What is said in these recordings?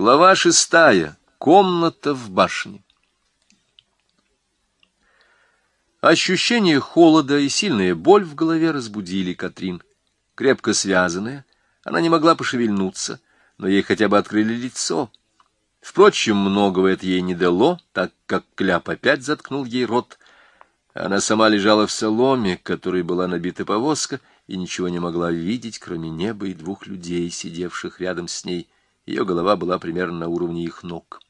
Глава шестая. Комната в башне. Ощущение холода и сильная боль в голове разбудили Катрин. Крепко связанная, она не могла пошевельнуться, но ей хотя бы открыли лицо. Впрочем, многого это ей не дало, так как кляп опять заткнул ей рот. Она сама лежала в соломе, которой была набита повозка, и ничего не могла видеть, кроме неба и двух людей, сидевших рядом с ней — ее голова была примерно на уровне их ног.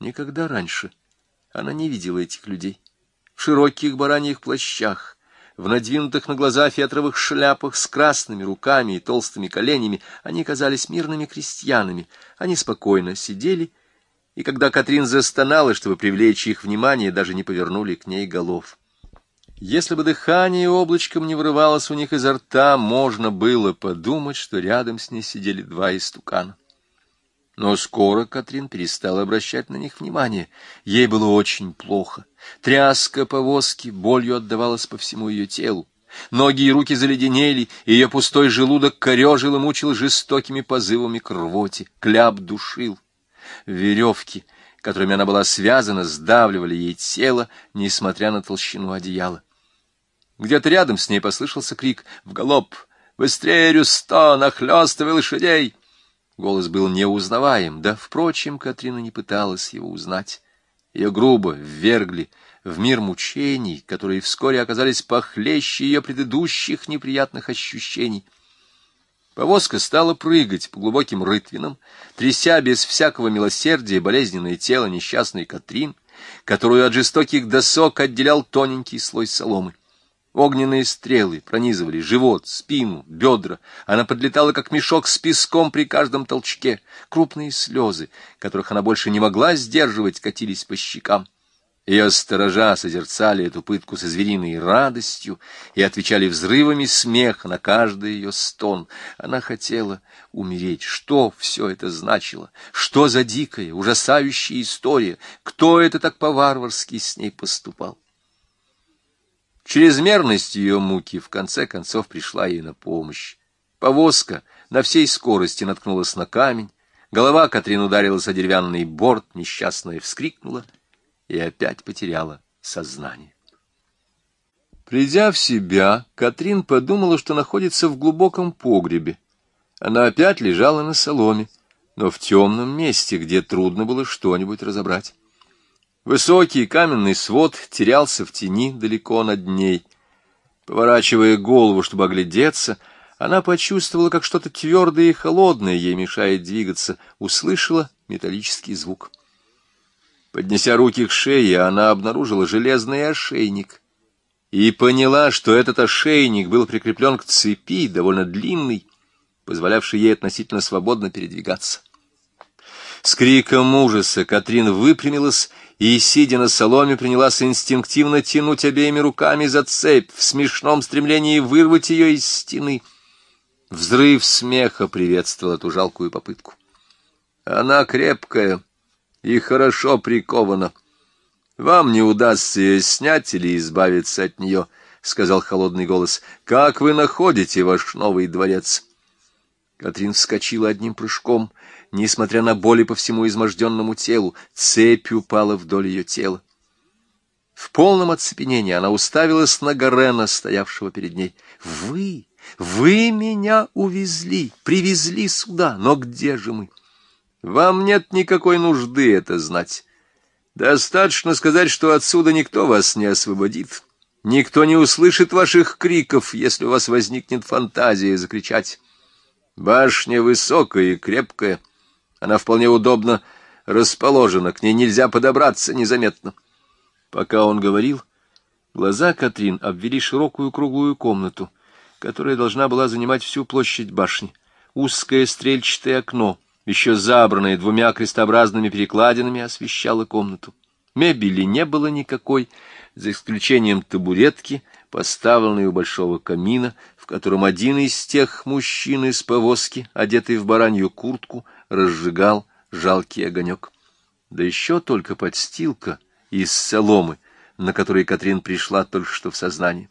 Никогда раньше она не видела этих людей. В широких бараньих плащах, в надвинутых на глаза фетровых шляпах с красными руками и толстыми коленями, они казались мирными крестьянами. Они спокойно сидели, и когда Катрин застонала, чтобы привлечь их внимание, даже не повернули к ней голов. Если бы дыхание облачком не вырывалось у них изо рта, можно было подумать, что рядом с ней сидели два истукана. Но скоро Катрин перестала обращать на них внимание. Ей было очень плохо. Тряска повозки болью отдавалась по всему ее телу. Ноги и руки заледенели, и ее пустой желудок корежил и мучил жестокими позывами к рвоте. Кляп душил. Веревки, которыми она была связана, сдавливали ей тело, несмотря на толщину одеяла. Где-то рядом с ней послышался крик «В галоп! Быстрее, Рюсто! Нахлёстывай лошадей!» Голос был неузнаваем, да, впрочем, Катрина не пыталась его узнать. Ее грубо ввергли в мир мучений, которые вскоре оказались похлеще ее предыдущих неприятных ощущений. Повозка стала прыгать по глубоким рытвинам, тряся без всякого милосердия болезненное тело несчастной Катрин, которую от жестоких досок отделял тоненький слой соломы. Огненные стрелы пронизывали живот, спину, бедра. Она подлетала, как мешок с песком при каждом толчке. Крупные слезы, которых она больше не могла сдерживать, катились по щекам. Ее сторожа созерцали эту пытку со звериной радостью и отвечали взрывами смеха на каждый ее стон. Она хотела умереть. Что все это значило? Что за дикая, ужасающая история? Кто это так по-варварски с ней поступал? Чрезмерность ее муки в конце концов пришла ей на помощь. Повозка на всей скорости наткнулась на камень, голова Катрин ударилась о деревянный борт, несчастная вскрикнула и опять потеряла сознание. Придя в себя, Катрин подумала, что находится в глубоком погребе. Она опять лежала на соломе, но в темном месте, где трудно было что-нибудь разобрать. Высокий каменный свод терялся в тени далеко над ней. Поворачивая голову, чтобы оглядеться, она почувствовала, как что-то твердое и холодное ей мешает двигаться, услышала металлический звук. Поднеся руки к шее, она обнаружила железный ошейник и поняла, что этот ошейник был прикреплен к цепи, довольно длинной, позволявшей ей относительно свободно передвигаться. С криком ужаса Катрин выпрямилась и, сидя на соломе, принялась инстинктивно тянуть обеими руками за цепь в смешном стремлении вырвать ее из стены. Взрыв смеха приветствовал эту жалкую попытку. Она крепкая и хорошо прикована. Вам не удастся ее снять или избавиться от нее, — сказал холодный голос. — Как вы находите ваш новый дворец? Катрин вскочила одним прыжком — Несмотря на боли по всему изможденному телу, цепь упала вдоль ее тела. В полном оцепенении она уставилась на Гарена, стоявшего перед ней. «Вы! Вы меня увезли, привезли сюда, но где же мы? Вам нет никакой нужды это знать. Достаточно сказать, что отсюда никто вас не освободит». Никто не услышит ваших криков, если у вас возникнет фантазия закричать. Башня высокая и крепкая, она вполне удобно расположена, к ней нельзя подобраться незаметно. Пока он говорил, глаза Катрин обвели широкую круглую комнату, которая должна была занимать всю площадь башни. Узкое стрельчатое окно, еще забранное двумя крестообразными перекладинами, освещало комнату. Мебели не было никакой, за исключением табуретки, поставленной у большого камина, в котором один из тех мужчин из повозки, одетый в баранью куртку, разжигал жалкий огонек. Да еще только подстилка из соломы, на которой Катрин пришла только что в сознание.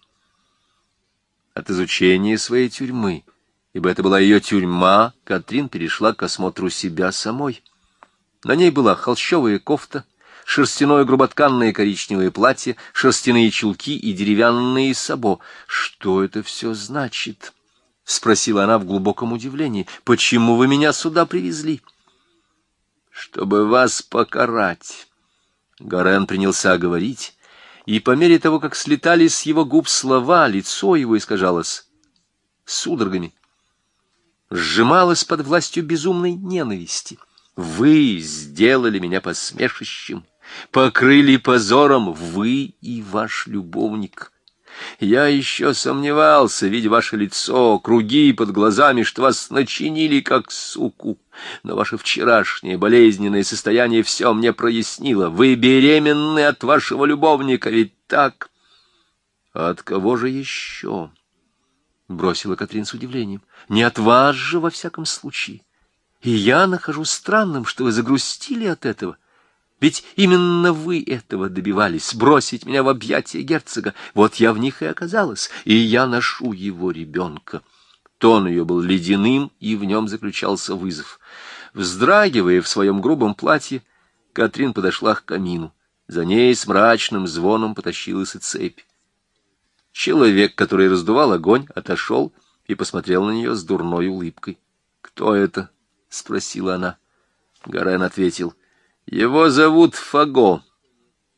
От изучения своей тюрьмы, ибо это была ее тюрьма, Катрин перешла к осмотру себя самой. На ней была холщовая кофта, шерстяное груботканное коричневое платье, шерстяные чулки и деревянные сабо. Что это все значит? — спросила она в глубоком удивлении. — Почему вы меня сюда привезли? — Чтобы вас покарать. Гарен принялся говорить, и по мере того, как слетали с его губ слова, лицо его искажалось судорогами, сжималось под властью безумной ненависти. Вы сделали меня посмешищем, покрыли позором вы и ваш любовник. Я еще сомневался, видя ваше лицо, круги под глазами, что вас начинили как суку. Но ваше вчерашнее болезненное состояние все мне прояснило. Вы беременны от вашего любовника, ведь так? А от кого же еще? Бросила Катрин с удивлением. Не от вас же, во всяком случае. И я нахожу странным, что вы загрустили от этого. Ведь именно вы этого добивались, бросить меня в объятия герцога. Вот я в них и оказалась, и я ношу его ребенка. Тон ее был ледяным, и в нем заключался вызов. Вздрагивая в своем грубом платье, Катрин подошла к камину. За ней с мрачным звоном потащилась и цепь. Человек, который раздувал огонь, отошел и посмотрел на нее с дурной улыбкой. — Кто это? — спросила она. Гарен ответил — его зовут Фаго,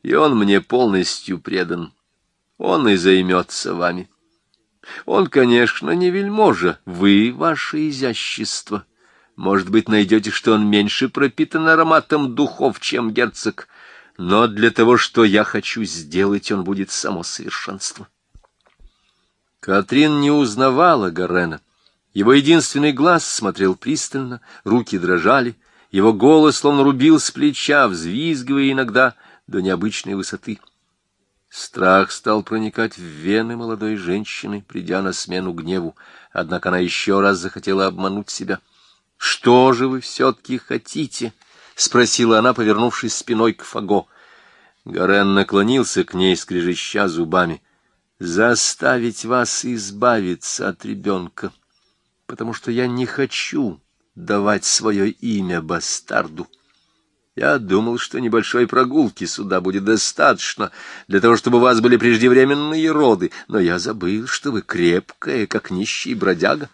и он мне полностью предан. Он и займется вами. Он, конечно, не вельможа, вы, ваше изящество. Может быть, найдете, что он меньше пропитан ароматом духов, чем герцог, но для того, что я хочу сделать, он будет само совершенство. Катрин не узнавала Гарена. Его единственный глаз смотрел пристально, руки дрожали — его голос словно рубил с плеча, взвизгивая иногда до необычной высоты. Страх стал проникать в вены молодой женщины, придя на смену гневу, однако она еще раз захотела обмануть себя. — Что же вы все-таки хотите? — спросила она, повернувшись спиной к Фаго. Гарен наклонился к ней, скрежеща зубами. — Заставить вас избавиться от ребенка, потому что я не хочу давать свое имя бастарду. Я думал, что небольшой прогулки сюда будет достаточно для того, чтобы у вас были преждевременные роды, но я забыл, что вы крепкая, как нищий бродяга.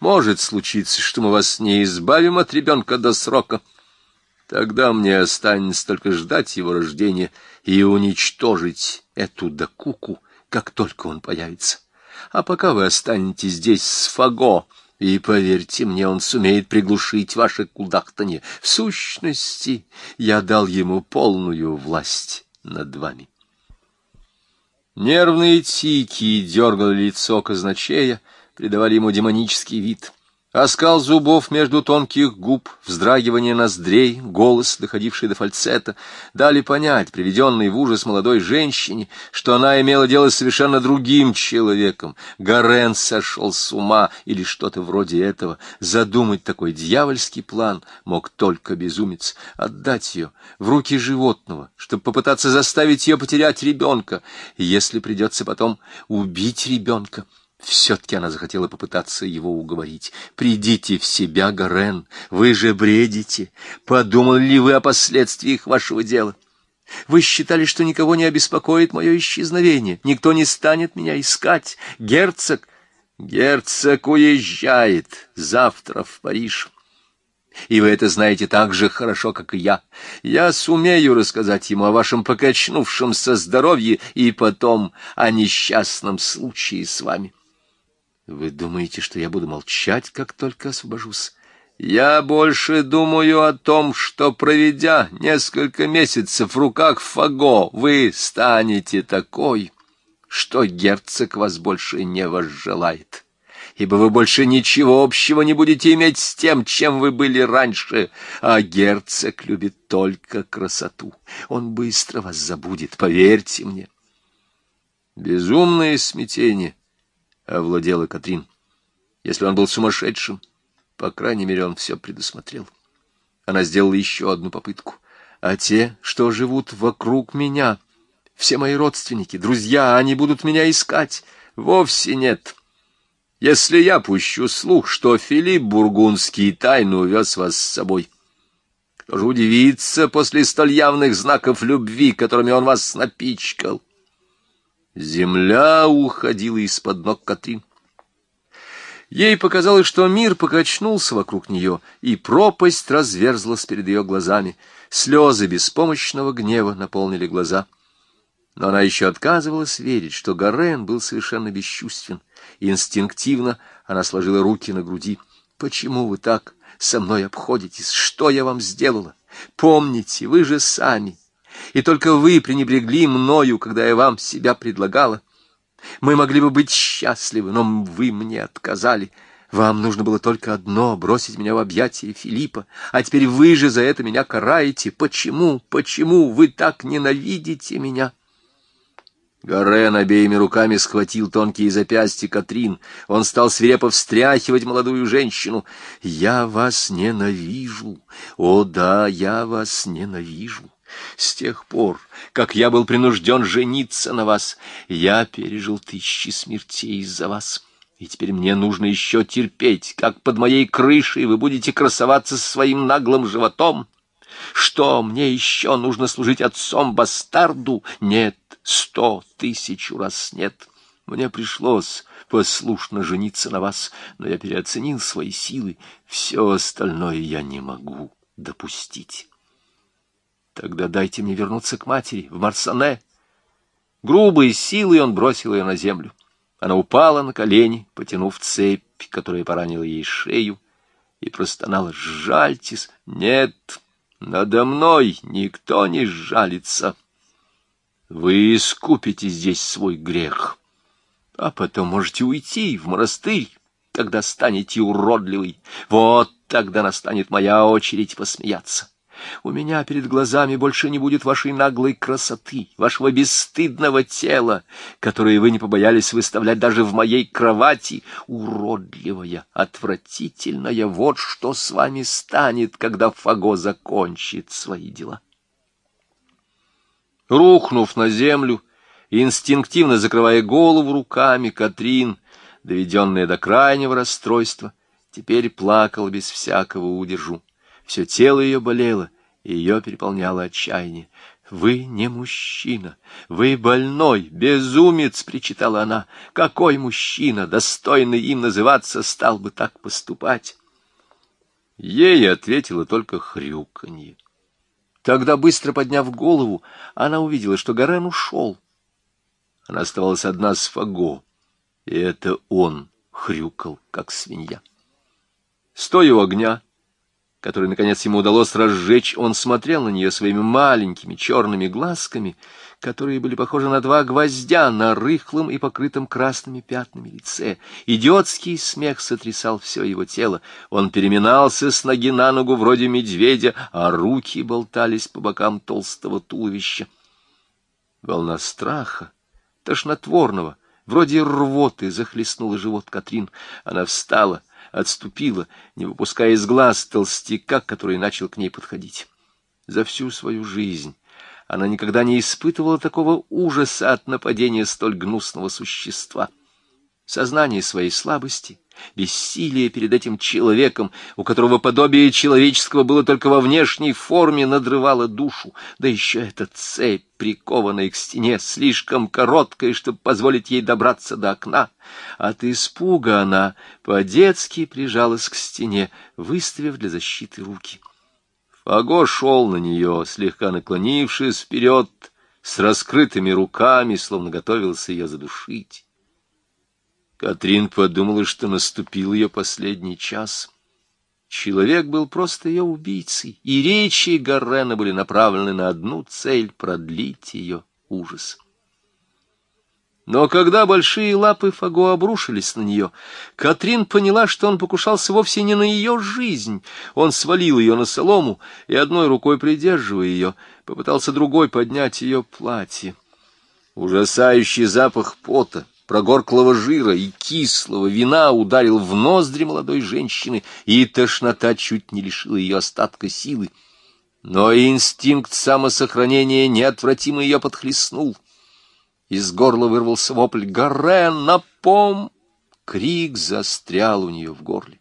Может случиться, что мы вас не избавим от ребенка до срока. Тогда мне останется только ждать его рождения и уничтожить эту докуку, как только он появится. А пока вы останетесь здесь с Фаго, и, поверьте мне, он сумеет приглушить ваше кудахтанье. В сущности, я дал ему полную власть над вами. Нервные тики дергали лицо казначея, придавали ему демонический вид — Оскал зубов между тонких губ, вздрагивание ноздрей, голос, доходивший до фальцета, дали понять, приведенной в ужас молодой женщине, что она имела дело с совершенно другим человеком. Гарен сошел с ума или что-то вроде этого. Задумать такой дьявольский план мог только безумец. Отдать ее в руки животного, чтобы попытаться заставить ее потерять ребенка, если придется потом убить ребенка. Все-таки она захотела попытаться его уговорить. «Придите в себя, Гарен, вы же бредите. Подумали ли вы о последствиях вашего дела? Вы считали, что никого не обеспокоит мое исчезновение, никто не станет меня искать. Герцог... Герцог уезжает завтра в Париж». И вы это знаете так же хорошо, как и я. Я сумею рассказать ему о вашем покачнувшемся здоровье и потом о несчастном случае с вами. Вы думаете, что я буду молчать, как только освобожусь? Я больше думаю о том, что, проведя несколько месяцев в руках Фаго, вы станете такой, что герцог вас больше не возжелает, ибо вы больше ничего общего не будете иметь с тем, чем вы были раньше, а герцог любит только красоту. Он быстро вас забудет, поверьте мне. Безумное смятение — овладела Катрин. Если он был сумасшедшим, по крайней мере, он все предусмотрел. Она сделала еще одну попытку. А те, что живут вокруг меня, все мои родственники, друзья, они будут меня искать. Вовсе нет. Если я пущу слух, что Филипп Бургундский тайно увез вас с собой, Кто же удивится после столь явных знаков любви, которыми он вас напичкал? Земля уходила из-под ног Катрин. Ей показалось, что мир покачнулся вокруг нее, и пропасть разверзлась перед ее глазами. Слезы беспомощного гнева наполнили глаза. Но она еще отказывалась верить, что Гарен был совершенно бесчувствен. Инстинктивно она сложила руки на груди. «Почему вы так со мной обходитесь? Что я вам сделала? Помните, вы же сами. И только вы пренебрегли мною, когда я вам себя предлагала. Мы могли бы быть счастливы, но вы мне отказали. Вам нужно было только одно — бросить меня в объятия Филиппа, а теперь вы же за это меня караете. Почему, почему вы так ненавидите меня?» Гарен обеими руками схватил тонкие запястья Катрин. Он стал свирепо встряхивать молодую женщину. «Я вас ненавижу! О да, я вас ненавижу! С тех пор, как я был принужден жениться на вас, я пережил тысячи смертей из-за вас». И теперь мне нужно еще терпеть, как под моей крышей вы будете красоваться со своим наглым животом. Что, мне еще нужно служить отцом-бастарду? Нет, сто тысячу раз нет. Мне пришлось послушно жениться на вас, но я переоценил свои силы. Все остальное я не могу допустить. Тогда дайте мне вернуться к матери, в Марсане. Грубой силой он бросил ее на землю. Она упала на колени, потянув цепь, которая поранила ей шею, и простонала «Жальтесь!» «Нет, надо мной никто не жалится!» Вы искупите здесь свой грех, а потом можете уйти в монастырь, когда станете уродливой. Вот тогда настанет моя очередь посмеяться. У меня перед глазами больше не будет вашей наглой красоты, вашего бесстыдного тела, которое вы не побоялись выставлять даже в моей кровати. Уродливая, отвратительная, вот что с вами станет, когда Фаго закончит свои дела. Рухнув на землю, инстинктивно закрывая голову руками, Катрин, доведенная до крайнего расстройства, теперь плакала без всякого удержу. Все тело ее болело, и ее переполняло отчаяние. «Вы не мужчина, вы больной, безумец!» — причитала она. «Какой мужчина, достойный им называться, стал бы так поступать?» Ей ответила только хрюканье. Тогда, быстро подняв голову, она увидела, что Гарен ушел. Она оставалась одна с Фаго, и это он хрюкал, как свинья. Стоя у огня, который, наконец, ему удалось разжечь, он смотрел на нее своими маленькими черными глазками, которые были похожи на два гвоздя на рыхлом и покрытом красными пятнами лице. Идиотский смех сотрясал все его тело. Он переминался с ноги на ногу вроде медведя, а руки болтались по бокам толстого туловища. Волна страха, тошнотворного, вроде рвоты, захлестнула живот Катрин. Она встала — отступила, не выпуская из глаз толстяка, который начал к ней подходить. За всю свою жизнь она никогда не испытывала такого ужаса от нападения столь гнусного существа. Сознание своей слабости, бессилие перед этим человеком, у которого подобие человеческого было только во внешней форме, надрывало душу, да еще эта цепь, прикованная к стене, слишком короткая, чтобы позволить ей добраться до окна. От испуга она по-детски прижалась к стене, выставив для защиты руки. Фаго шел на нее, слегка наклонившись вперед, с раскрытыми руками, словно готовился ее задушить. Катрин подумала, что наступил ее последний час. Человек был просто ее убийцей, и речи Гаррена были направлены на одну цель — продлить ее ужас. Но когда большие лапы Фаго обрушились на нее, Катрин поняла, что он покушался вовсе не на ее жизнь. Он свалил ее на солому и, одной рукой придерживая ее, попытался другой поднять ее платье. Ужасающий запах пота, прогорклого жира и кислого вина ударил в ноздри молодой женщины, и тошнота чуть не лишила ее остатка силы. Но инстинкт самосохранения неотвратимо ее подхлестнул. Из горла вырвался вопль «Гарен, на пом!» Крик застрял у нее в горле.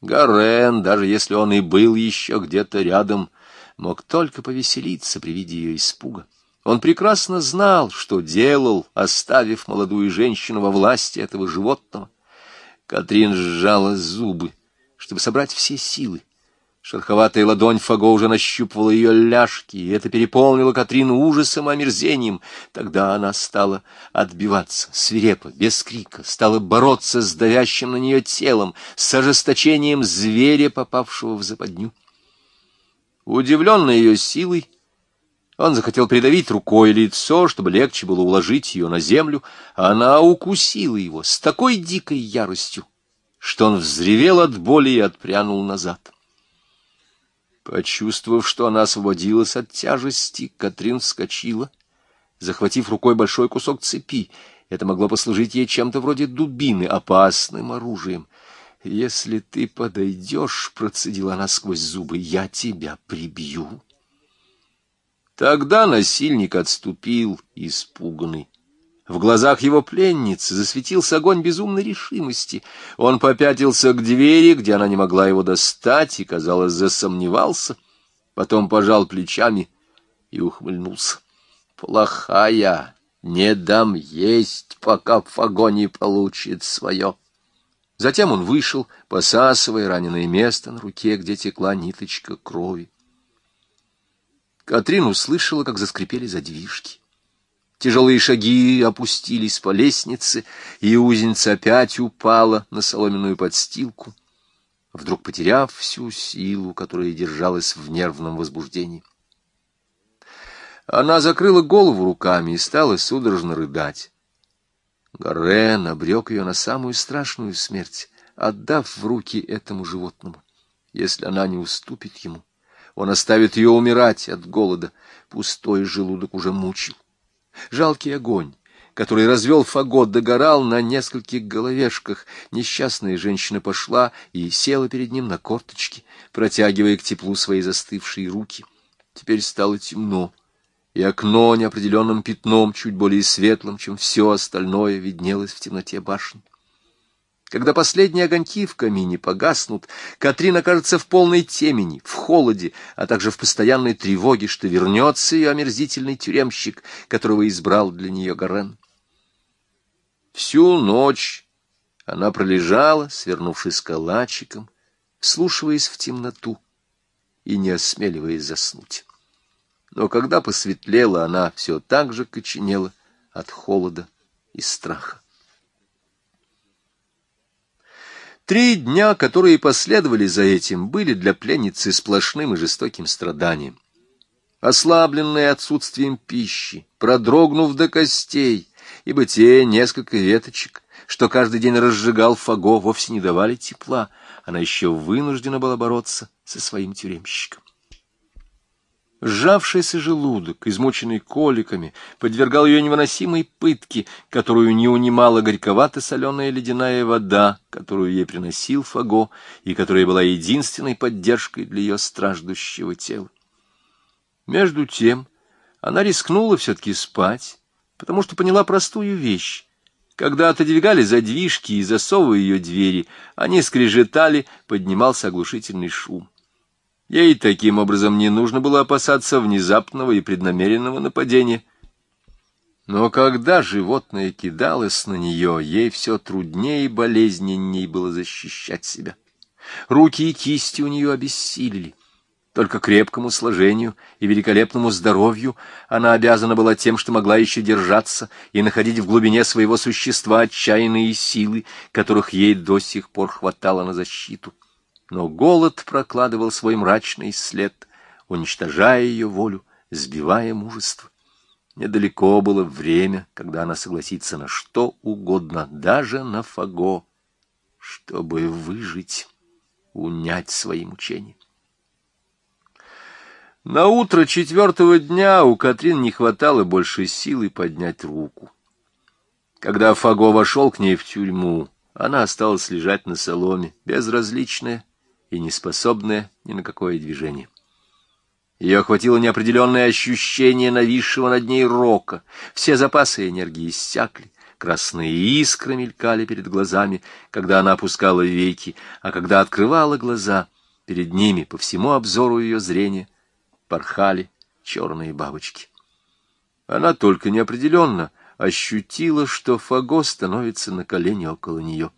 Гарен, даже если он и был еще где-то рядом, мог только повеселиться при виде ее испуга. Он прекрасно знал, что делал, оставив молодую женщину во власти этого животного. Катрин сжала зубы, чтобы собрать все силы. Шероховатая ладонь Фаго уже нащупывала ее ляжки, и это переполнило Катрину ужасом и омерзением. Тогда она стала отбиваться, свирепо, без крика, стала бороться с давящим на нее телом, с ожесточением зверя, попавшего в западню. Удивленный ее силой, он захотел придавить рукой лицо, чтобы легче было уложить ее на землю, а она укусила его с такой дикой яростью, что он взревел от боли и отпрянул назад. Почувствовав, что она освободилась от тяжести, Катрин вскочила, захватив рукой большой кусок цепи. Это могло послужить ей чем-то вроде дубины, опасным оружием. «Если ты подойдешь, — процедила она сквозь зубы, — я тебя прибью». Тогда насильник отступил, испуганный. В глазах его пленницы засветился огонь безумной решимости. Он попятился к двери, где она не могла его достать, и, казалось, засомневался. Потом пожал плечами и ухмыльнулся. «Плохая, не дам есть, пока Фаго не получит свое». Затем он вышел, посасывая раненое место на руке, где текла ниточка крови. Катрин услышала, как заскрипели задвижки. Тяжелые шаги опустились по лестнице, и узница опять упала на соломенную подстилку, вдруг потеряв всю силу, которая держалась в нервном возбуждении. Она закрыла голову руками и стала судорожно рыдать. Гарен обрек ее на самую страшную смерть, отдав в руки этому животному. Если она не уступит ему, он оставит ее умирать от голода. Пустой желудок уже мучил. Жалкий огонь, который развел фагот, догорал на нескольких головешках. Несчастная женщина пошла и села перед ним на корточки, протягивая к теплу свои застывшие руки. Теперь стало темно, и окно неопределенным пятном, чуть более светлым, чем все остальное, виднелось в темноте башни. Когда последние огоньки в камине погаснут, Катрин окажется в полной темени, в холоде, а также в постоянной тревоге, что вернется ее омерзительный тюремщик, которого избрал для нее Гарен. Всю ночь она пролежала, свернувшись калачиком, вслушиваясь в темноту и не осмеливаясь заснуть. Но когда посветлело, она все так же коченела от холода и страха. Три дня, которые последовали за этим, были для пленницы сплошным и жестоким страданием. Ослабленная отсутствием пищи, продрогнув до костей, ибо те несколько веточек, что каждый день разжигал Фаго, вовсе не давали тепла, она еще вынуждена была бороться со своим тюремщиком. Сжавшийся желудок, измученный коликами, подвергал ее невыносимой пытке, которую не унимала горьковато-соленая ледяная вода, которую ей приносил Фаго, и которая была единственной поддержкой для ее страждущего тела. Между тем она рискнула все-таки спать, потому что поняла простую вещь. Когда отодвигали задвижки и засовывая ее двери, они скрежетали, поднимался оглушительный шум. Ей таким образом не нужно было опасаться внезапного и преднамеренного нападения. Но когда животное кидалось на нее, ей все труднее и болезненней было защищать себя. Руки и кисти у нее обессилели. Только крепкому сложению и великолепному здоровью она обязана была тем, что могла еще держаться и находить в глубине своего существа отчаянные силы, которых ей до сих пор хватало на защиту но голод прокладывал свой мрачный след, уничтожая ее волю, сбивая мужество. Недалеко было время, когда она согласится на что угодно, даже на фаго, чтобы выжить, унять свои мучения. На утро четвертого дня у Катрин не хватало больше силы поднять руку. Когда Фаго вошел к ней в тюрьму, она осталась лежать на соломе, безразличная, и неспособная ни на какое движение. Ее охватило неопределенное ощущение нависшего над ней рока. Все запасы энергии иссякли. Красные искры мелькали перед глазами, когда она опускала веки, а когда открывала глаза, перед ними, по всему обзору ее зрения, порхали черные бабочки. Она только неопределенно ощутила, что Фаго становится на колени около нее.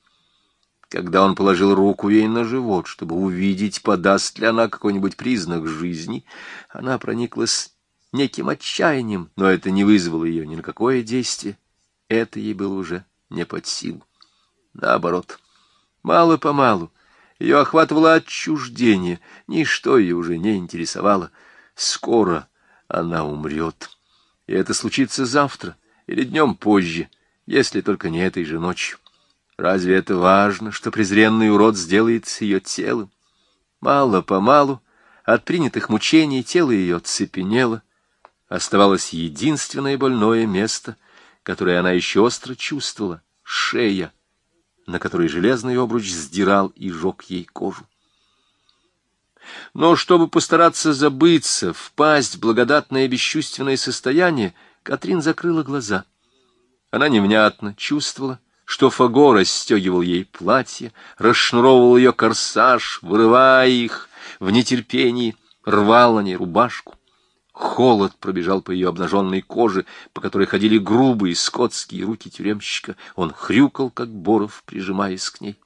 Когда он положил руку ей на живот, чтобы увидеть, подаст ли она какой-нибудь признак жизни, она прониклась неким отчаянием, но это не вызвало ее ни на какое действие. Это ей было уже не под силу. Наоборот, мало-помалу ее охватывало отчуждение, ничто ее уже не интересовало. Скоро она умрет, и это случится завтра или днем позже, если только не этой же ночью. Разве это важно, что презренный урод сделает с ее телом? Мало-помалу от принятых мучений тело ее цепенело, оставалось единственное больное место, которое она еще остро чувствовала — шея, на которой железный обруч сдирал и жег ей кожу. Но чтобы постараться забыться, впасть в благодатное бесчувственное состояние, Катрин закрыла глаза. Она невнятно чувствовала, что Фаго расстегивал ей платье, расшнуровывал ее корсаж, вырывая их в нетерпении, рвал на ней рубашку. Холод пробежал по ее обнаженной коже, по которой ходили грубые скотские руки тюремщика. Он хрюкал, как Боров, прижимаясь к ней.